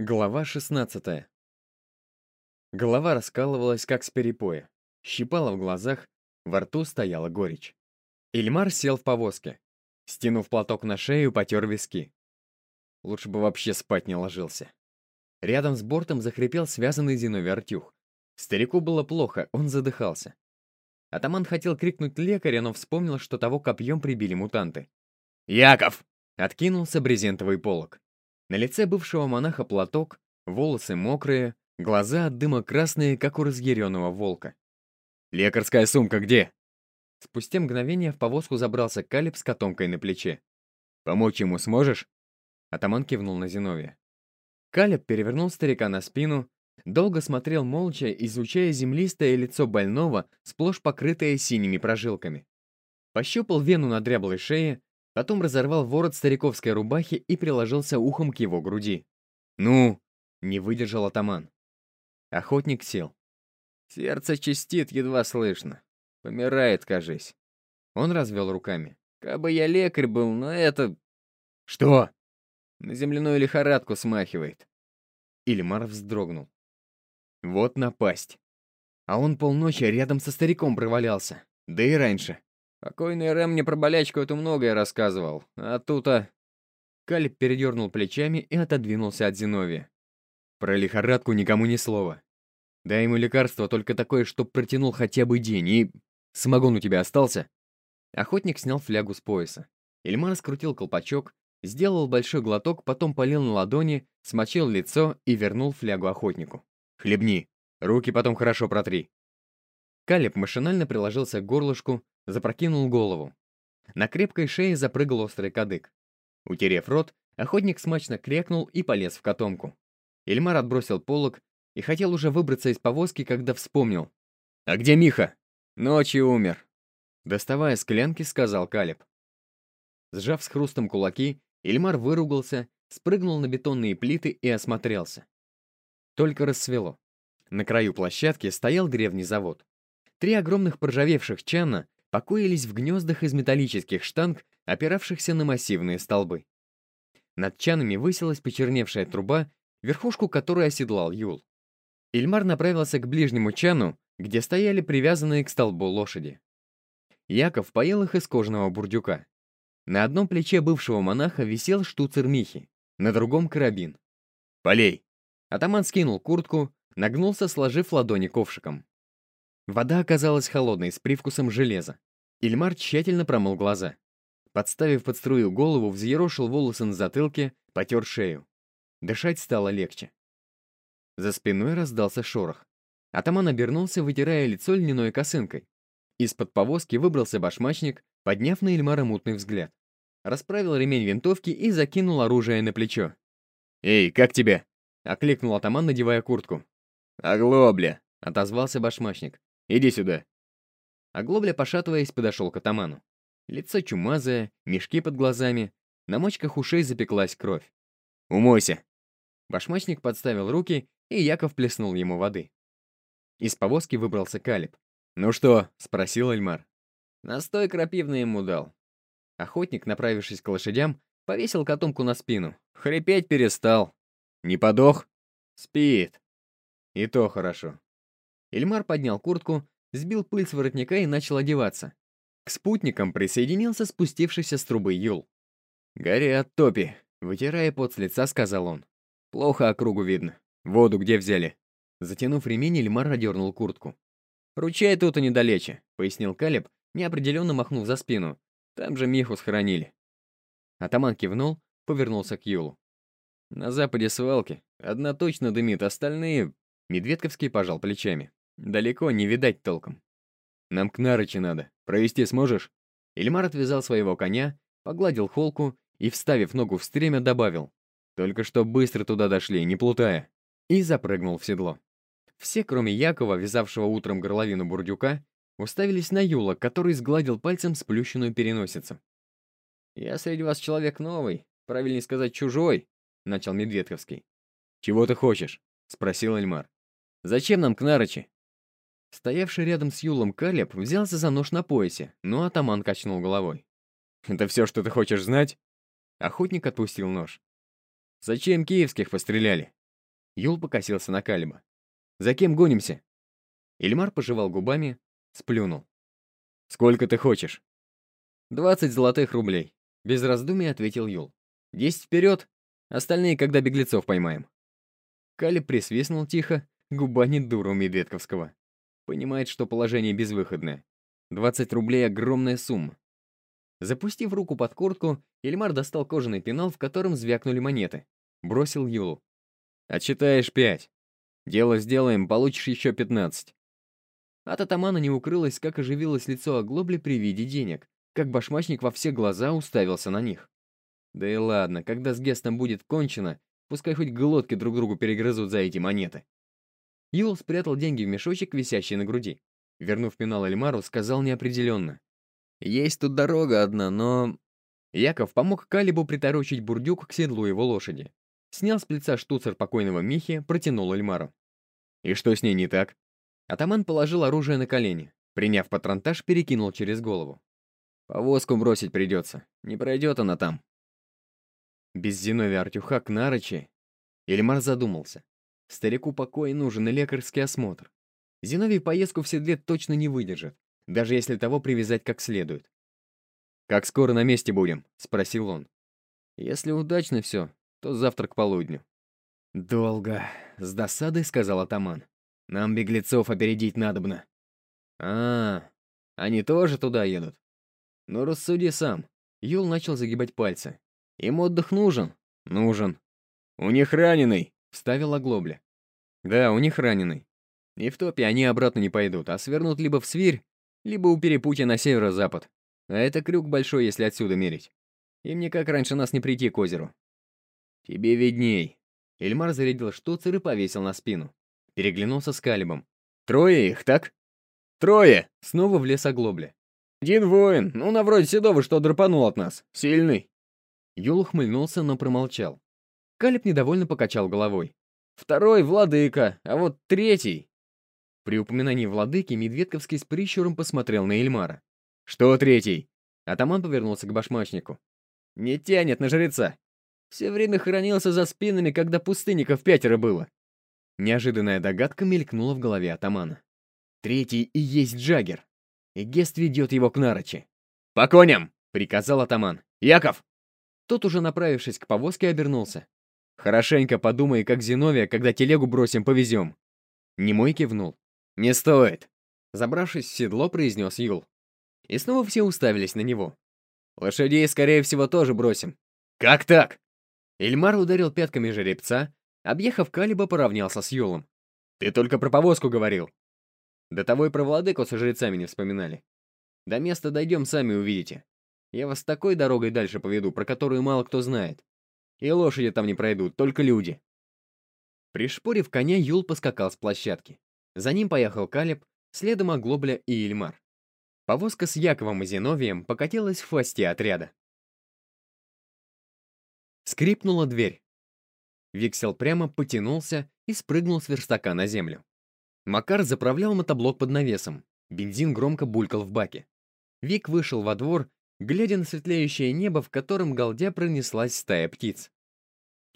Глава 16 Голова раскалывалась, как с перепоя. Щипала в глазах, во рту стояла горечь. Ильмар сел в повозке. Стянув платок на шею, потер виски. Лучше бы вообще спать не ложился. Рядом с бортом захрипел связанный Зиновий Артюх. Старику было плохо, он задыхался. Атаман хотел крикнуть лекаря, но вспомнил, что того копьем прибили мутанты. «Яков!» — откинулся брезентовый полог. На лице бывшего монаха платок, волосы мокрые, глаза от дыма красные, как у разъяренного волка. «Лекарская сумка где?» Спустя мгновение в повозку забрался Калиб с котомкой на плече. «Помочь ему сможешь?» Атаман кивнул на Зиновия. Калиб перевернул старика на спину, долго смотрел молча, изучая землистое лицо больного, сплошь покрытое синими прожилками. Пощупал вену на дряблой шее, Потом разорвал ворот стариковской рубахи и приложился ухом к его груди. «Ну!» — не выдержал атаман. Охотник сел. Сердце чистит, едва слышно. Помирает, кажись. Он развел руками. Кабы я лекарь был, но это... Что? На земляную лихорадку смахивает. Ильмар вздрогнул. Вот напасть. А он полночи рядом со стариком провалялся. Да и раньше. Покойный Рэм мне про болячку эту многое рассказывал, а тут-то... Калиб передернул плечами и отодвинулся от Зиновия. Про лихорадку никому ни слова. Дай ему лекарство только такое, чтоб протянул хотя бы день, и... Самогон у тебя остался? Охотник снял флягу с пояса. Ильмар скрутил колпачок, сделал большой глоток, потом полил на ладони, смочил лицо и вернул флягу охотнику. «Хлебни, руки потом хорошо протри». Калиб машинально приложился к горлышку, запрокинул голову. На крепкой шее запрыгал острый кадык. Утерев рот, охотник смачно крякнул и полез в котомку. Эльмар отбросил полог и хотел уже выбраться из повозки, когда вспомнил. «А где Миха?» «Ночью умер», — доставая склянки, сказал Калиб. Сжав с хрустом кулаки, Ильмар выругался, спрыгнул на бетонные плиты и осмотрелся. Только рассвело. На краю площадки стоял древний завод. Три огромных проржавевших чана покоились в гнездах из металлических штанг, опиравшихся на массивные столбы. Над чанами высилась почерневшая труба, верхушку которой оседлал Юл. Ильмар направился к ближнему чану, где стояли привязанные к столбу лошади. Яков поел их из кожаного бурдюка. На одном плече бывшего монаха висел штуцер Михи, на другом — карабин. «Полей!» Атаман скинул куртку, нагнулся, сложив ладони ковшиком. Вода оказалась холодной, с привкусом железа. Ильмар тщательно промыл глаза. Подставив под струю голову, взъерошил волосы на затылке, потер шею. Дышать стало легче. За спиной раздался шорох. Атаман обернулся, вытирая лицо льняной косынкой. Из-под повозки выбрался башмачник, подняв на Ильмара мутный взгляд. Расправил ремень винтовки и закинул оружие на плечо. «Эй, как тебе?» — окликнул атаман, надевая куртку. «Оглобля!» — отозвался башмачник. Иди сюда!» Оглобля, пошатываясь, подошел к атаману. Лицо чумазое, мешки под глазами, на мочках ушей запеклась кровь. «Умойся!» Башмачник подставил руки, и Яков плеснул ему воды. Из повозки выбрался Калиб. «Ну что?» — спросил Эльмар. Настой крапивный ему дал. Охотник, направившись к лошадям, повесил котомку на спину. Хрипеть перестал. «Не подох?» «Спит». «И то хорошо. Эльмар поднял куртку, сбил пыль с воротника и начал одеваться. К спутникам присоединился спустившийся с трубы Юл. «Горят топи», — вытирая пот с лица, сказал он. «Плохо округу видно. Воду где взяли?» Затянув ремень, Эльмар одернул куртку. «Ручей тут и недалече», — пояснил Калиб, неопределенно махнув за спину. «Там же Миху схоронили». Атаман кивнул, повернулся к Юлу. «На западе свалки. Одна точно дымит, остальные...» Медведковский пожал плечами. Далеко не видать толком. Нам к Нарычи надо. Провести сможешь? Ильмар отвязал своего коня, погладил холку и, вставив ногу в стремя, добавил. Только что быстро туда дошли, не плутая. И запрыгнул в седло. Все, кроме Якова, вязавшего утром горловину бурдюка, уставились на Юла, который сгладил пальцем сплющенную переносицу. «Я среди вас человек новый, правильнее сказать, чужой», — начал Медведковский. «Чего ты хочешь?» — спросил Эльмар. «Зачем нам к Нарычи?» Стоявший рядом с Юлом Калеб взялся за нож на поясе, но атаман качнул головой. «Это все, что ты хочешь знать?» Охотник отпустил нож. «Зачем киевских постреляли? Юл покосился на Калиба. «За кем гонимся?» Ильмар пожевал губами, сплюнул. «Сколько ты хочешь?» «Двадцать золотых рублей», — без раздумий ответил Юл. «Десять вперед, остальные, когда беглецов поймаем». Калиб присвистнул тихо, губа не дура у Медведковского. Понимает, что положение безвыходное. Двадцать рублей — огромная сумма. Запустив руку под куртку, Ильмар достал кожаный пенал, в котором звякнули монеты. Бросил Юлу. «Отчитаешь пять. Дело сделаем, получишь еще пятнадцать». От атамана не укрылось, как оживилось лицо оглобли при виде денег, как башмачник во все глаза уставился на них. Да и ладно, когда с Гестом будет кончено, пускай хоть глотки друг другу перегрызут за эти монеты. Юл спрятал деньги в мешочек, висящий на груди. Вернув пенал Эльмару, сказал неопределенно. «Есть тут дорога одна, но...» Яков помог Калибу приторочить бурдюк к седлу его лошади. Снял с плеца штуцер покойного Михи, протянул Эльмару. «И что с ней не так?» Атаман положил оружие на колени. Приняв патронтаж, перекинул через голову. «Повозку бросить придется. Не пройдет она там». Без Зиновия Артюха к Нарочи Эльмар задумался. Старику покой нужен и лекарский осмотр. Зиновий поездку в седле точно не выдержит, даже если того привязать как следует. «Как скоро на месте будем?» — спросил он. «Если удачно все, то завтра к полудню». «Долго», — с досадой сказал атаман. «Нам беглецов опередить надобно». «А, они тоже туда едут?» «Ну, рассуди сам». Юл начал загибать пальцы. «Им отдых нужен?» «Нужен». «У них раненый», — вставил оглобля. «Да, у них раненый. И в топе они обратно не пойдут, а свернут либо в Свирь, либо у перепутья на северо-запад. А это крюк большой, если отсюда мерить. Им никак раньше нас не прийти к озеру. Тебе видней. Эльмар зарядил штуцер и повесил на спину. Переглянулся с Калибом. Трое их, так? Трое! Снова влез оглобля. Один воин, ну на вроде Седова, что драпанул от нас. Сильный. Юл ухмыльнулся, но промолчал. Калиб недовольно покачал головой. Второй — владыка, а вот третий... При упоминании владыки Медведковский с прищуром посмотрел на Эльмара. «Что третий?» Атаман повернулся к башмачнику. «Не тянет на жреца. Все время хранился за спинами, когда пустынников пятеро было». Неожиданная догадка мелькнула в голове атамана. «Третий и есть Джаггер. И Гест ведет его к Нарочи». «По коням!» — приказал атаман. «Яков!» Тот, уже направившись к повозке, обернулся. «Хорошенько подумай, как Зиновия, когда телегу бросим, повезем». Немой кивнул. «Не стоит!» Забравшись в седло, произнес Юл. И снова все уставились на него. «Лошадей, скорее всего, тоже бросим». «Как так?» Ильмар ударил пятками жеребца, объехав Калиба, поравнялся с Юлом. «Ты только про повозку говорил». До того и про владыку со жрецами не вспоминали. До места дойдем, сами увидите. Я вас такой дорогой дальше поведу, про которую мало кто знает. И лошади там не пройдут, только люди. Пришпорив коня, Юл поскакал с площадки. За ним поехал Калиб, следом Оглобля и Ильмар. Повозка с Яковом и Зиновием покатилась в хвосте отряда. Скрипнула дверь. Виксел прямо потянулся и спрыгнул с верстака на землю. Макар заправлял мотоблок под навесом. Бензин громко булькал в баке. Вик вышел во двор, глядя на светлеющее небо, в котором галдя пронеслась стая птиц.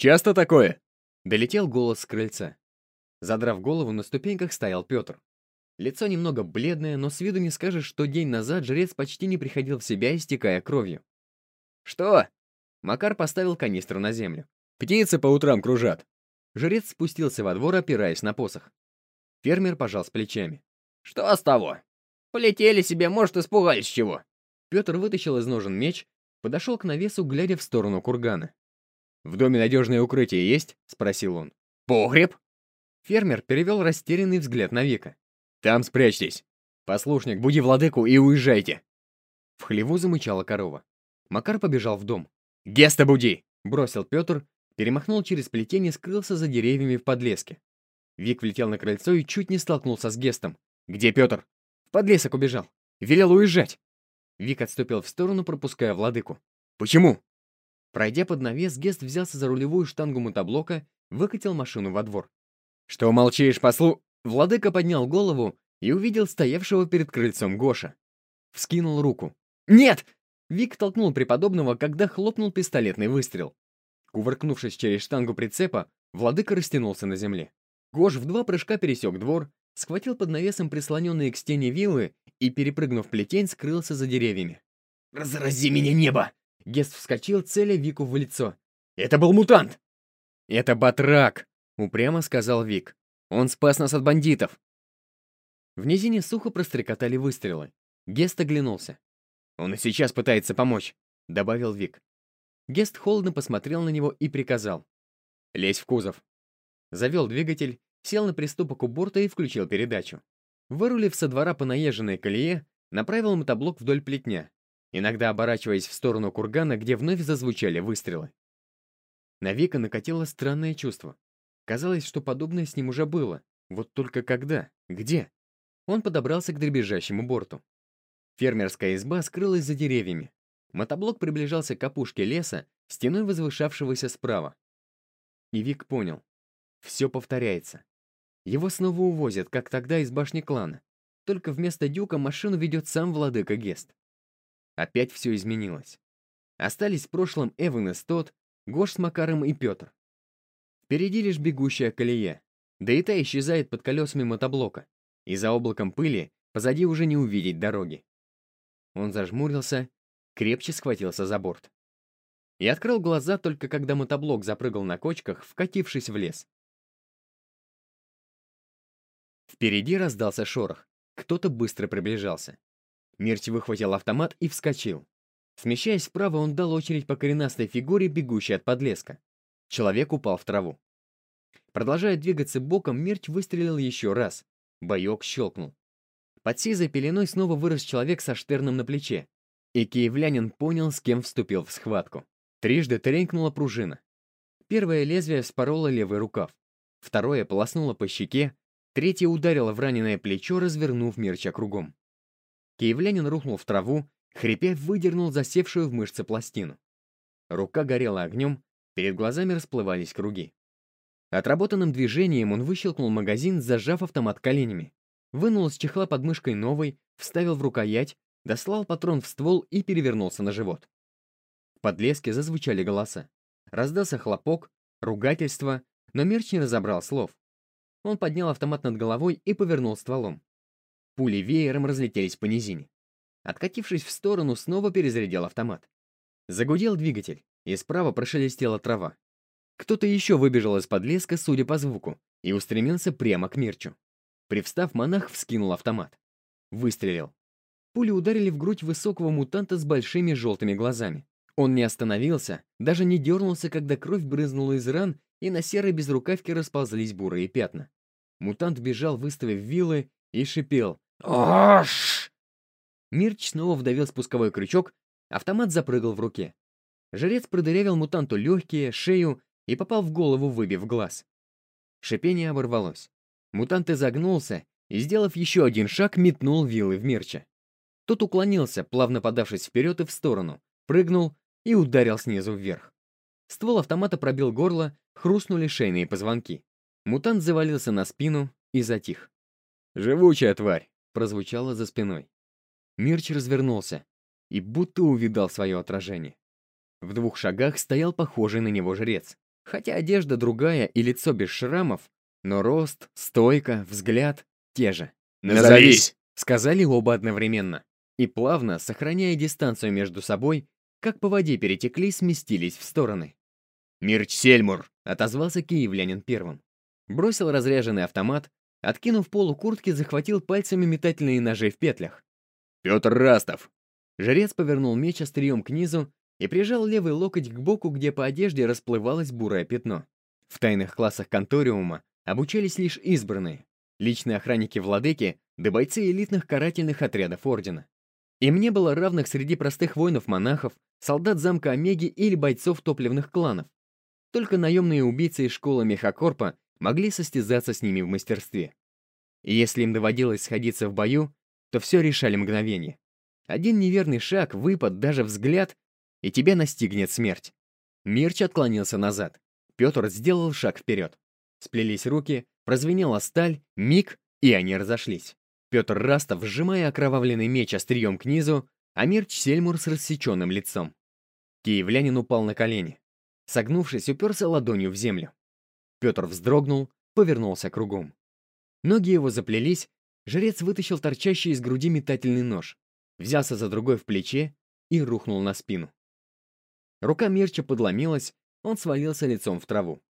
«Часто такое?» — долетел голос с крыльца. Задрав голову, на ступеньках стоял Петр. Лицо немного бледное, но с виду не скажешь, что день назад жрец почти не приходил в себя, истекая кровью. «Что?» Макар поставил канистру на землю. «Птицы по утрам кружат!» Жрец спустился во двор, опираясь на посох. Фермер пожал с плечами. «Что с того? Полетели себе, может, испугались чего?» Петр вытащил из ножен меч, подошел к навесу, глядя в сторону кургана. «В доме надежное укрытие есть?» — спросил он. «Погреб?» Фермер перевел растерянный взгляд на Вика. «Там спрячьтесь. Послушник, буди владыку и уезжайте!» В хлеву замычала корова. Макар побежал в дом. «Геста буди!» — бросил Петр, перемахнул через плетень и скрылся за деревьями в подлеске. Вик влетел на крыльцо и чуть не столкнулся с Гестом. «Где Петр?» «В подлесок убежал. Велел уезжать!» Вик отступил в сторону, пропуская владыку. «Почему?» Пройдя под навес, Гест взялся за рулевую штангу мотоблока, выкатил машину во двор. «Что молчишь, послу...» Владыка поднял голову и увидел стоявшего перед крыльцом Гоша. Вскинул руку. «Нет!» Вик толкнул преподобного, когда хлопнул пистолетный выстрел. Кувыркнувшись через штангу прицепа, Владыка растянулся на земле. Гош в два прыжка пересек двор, схватил под навесом прислоненные к стене вилы и, перепрыгнув плетень, скрылся за деревьями. «Разрази меня небо!» Гест вскочил, целя Вику в лицо. «Это был мутант!» «Это батрак!» — упрямо сказал Вик. «Он спас нас от бандитов!» В низине сухо прострекотали выстрелы. Гест оглянулся. «Он и сейчас пытается помочь», — добавил Вик. Гест холодно посмотрел на него и приказал. «Лезь в кузов». Завел двигатель, сел на приступок у борта и включил передачу. Вырулив со двора по наезженной колее, направил мотоблок вдоль плетня, иногда оборачиваясь в сторону кургана, где вновь зазвучали выстрелы. На Вика накатило странное чувство. Казалось, что подобное с ним уже было. Вот только когда? Где? Он подобрался к дребезжащему борту. Фермерская изба скрылась за деревьями. Мотоблок приближался к опушке леса, стеной возвышавшегося справа. И Вик понял. Все повторяется. Его снова увозят, как тогда из башни клана. Только вместо Дюка машину ведет сам владыка Гест. Опять все изменилось. Остались в прошлом Эван и Стот, Гош с Макаром и Петр. Впереди лишь бегущая колея, да и та исчезает под колесами мотоблока, и за облаком пыли позади уже не увидеть дороги. Он зажмурился, крепче схватился за борт. И открыл глаза только когда мотоблок запрыгал на кочках, вкатившись в лес. Впереди раздался шорох. Кто-то быстро приближался. Мирч выхватил автомат и вскочил. Смещаясь вправо, он дал очередь по коренастой фигуре, бегущей от подлеска. Человек упал в траву. Продолжая двигаться боком, Мирч выстрелил еще раз. Боек щелкнул. Под сизой пеленой снова вырос человек со штерном на плече. И киевлянин понял, с кем вступил в схватку. Трижды тренькнула пружина. Первое лезвие вспороло левый рукав. Второе полоснуло по щеке. Третье ударило в раненое плечо, развернув Мирча кругом. Киевлянин рухнул в траву, хрипя выдернул засевшую в мышце пластину. Рука горела огнем, перед глазами расплывались круги. Отработанным движением он выщелкнул магазин, зажав автомат коленями. Вынул из чехла под мышкой новый, вставил в рукоять, дослал патрон в ствол и перевернулся на живот. В подлеске зазвучали голоса. Раздался хлопок, ругательство, но Мерч не разобрал слов. Он поднял автомат над головой и повернул стволом. Пули веером разлетелись по низине. Откатившись в сторону, снова перезарядил автомат. Загудел двигатель, и справа прошелестела трава. Кто-то еще выбежал из-под леска, судя по звуку, и устремился прямо к Мирчу. Привстав, монах вскинул автомат. Выстрелил. Пули ударили в грудь высокого мутанта с большими желтыми глазами. Он не остановился, даже не дернулся, когда кровь брызнула из ран, и на серой безрукавке расползлись бурые пятна. Мутант бежал, выставив вилы, и шипел. «Ош!» Мирч снова вдавил спусковой крючок, автомат запрыгал в руке. Жрец продырявил мутанту легкие, шею и попал в голову, выбив глаз. Шипение оборвалось. Мутант изогнулся и, сделав еще один шаг, метнул вилы в Мирча. Тот уклонился, плавно подавшись вперед и в сторону, прыгнул и ударил снизу вверх. Ствол автомата пробил горло, хрустнули шейные позвонки. Мутант завалился на спину и затих. «Живучая тварь!» — прозвучало за спиной. Мирч развернулся и будто увидал свое отражение. В двух шагах стоял похожий на него жрец. Хотя одежда другая и лицо без шрамов, но рост, стойка, взгляд — те же. «Назовись!» — сказали оба одновременно. И плавно, сохраняя дистанцию между собой, как по воде перетекли, сместились в стороны. «Мирч Сельмур!» — отозвался киевлянин первым. Бросил разряженный автомат, Откинув полу куртки, захватил пальцами метательные ножи в петлях. «Петр Растов!» Жрец повернул меч острием к низу и прижал левый локоть к боку, где по одежде расплывалось бурое пятно. В тайных классах конториума обучались лишь избранные, личные охранники владыки да бойцы элитных карательных отрядов Ордена. Им не было равных среди простых воинов-монахов, солдат замка Омеги или бойцов топливных кланов. Только наемные убийцы из школы Мехакорпа могли состязаться с ними в мастерстве. И если им доводилось сходиться в бою, то все решали мгновение. Один неверный шаг, выпад, даже взгляд, и тебя настигнет смерть. Мирч отклонился назад. Петр сделал шаг вперед. Сплелись руки, прозвенела сталь, миг, и они разошлись. Петр Растов, сжимая окровавленный меч острием к низу, а Мирч Сельмур с рассеченным лицом. Киевлянин упал на колени. Согнувшись, уперся ладонью в землю. Петр вздрогнул, повернулся кругом. Ноги его заплелись, жрец вытащил торчащий из груди метательный нож, взялся за другой в плече и рухнул на спину. Рука Мирча подломилась, он свалился лицом в траву.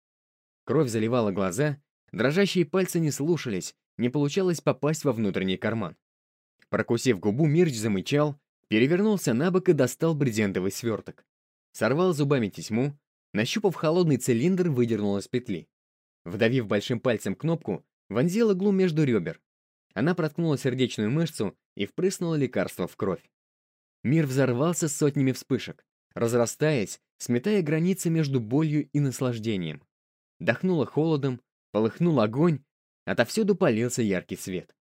Кровь заливала глаза, дрожащие пальцы не слушались, не получалось попасть во внутренний карман. Прокусив губу, Мирч замычал, перевернулся на бок и достал брезентовый сверток. Сорвал зубами тесьму, нащупав холодный цилиндр, выдернул из петли. Вдавив большим пальцем кнопку, вонзил иглу между ребер. Она проткнула сердечную мышцу и впрыснула лекарство в кровь. Мир взорвался сотнями вспышек разрастаясь, сметая границы между болью и наслаждением. Дохнуло холодом, полыхнул огонь, отовсюду полился яркий свет.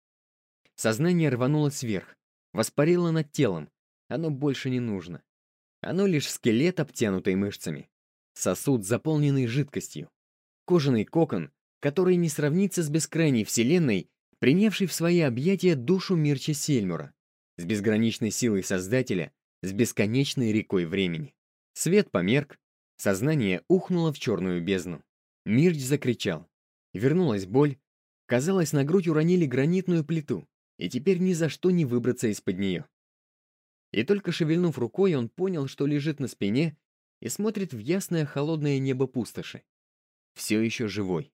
Сознание рванулось вверх, воспарило над телом, оно больше не нужно. Оно лишь скелет, обтянутый мышцами. Сосуд, заполненный жидкостью. Кожаный кокон, который не сравнится с бескрайней вселенной, принявший в свои объятия душу Мирча Сельмура, с безграничной силой Создателя, с бесконечной рекой времени. Свет померк, сознание ухнуло в черную бездну. Мирч закричал. Вернулась боль. Казалось, на грудь уронили гранитную плиту, и теперь ни за что не выбраться из-под нее. И только шевельнув рукой, он понял, что лежит на спине и смотрит в ясное холодное небо пустоши. Все еще живой.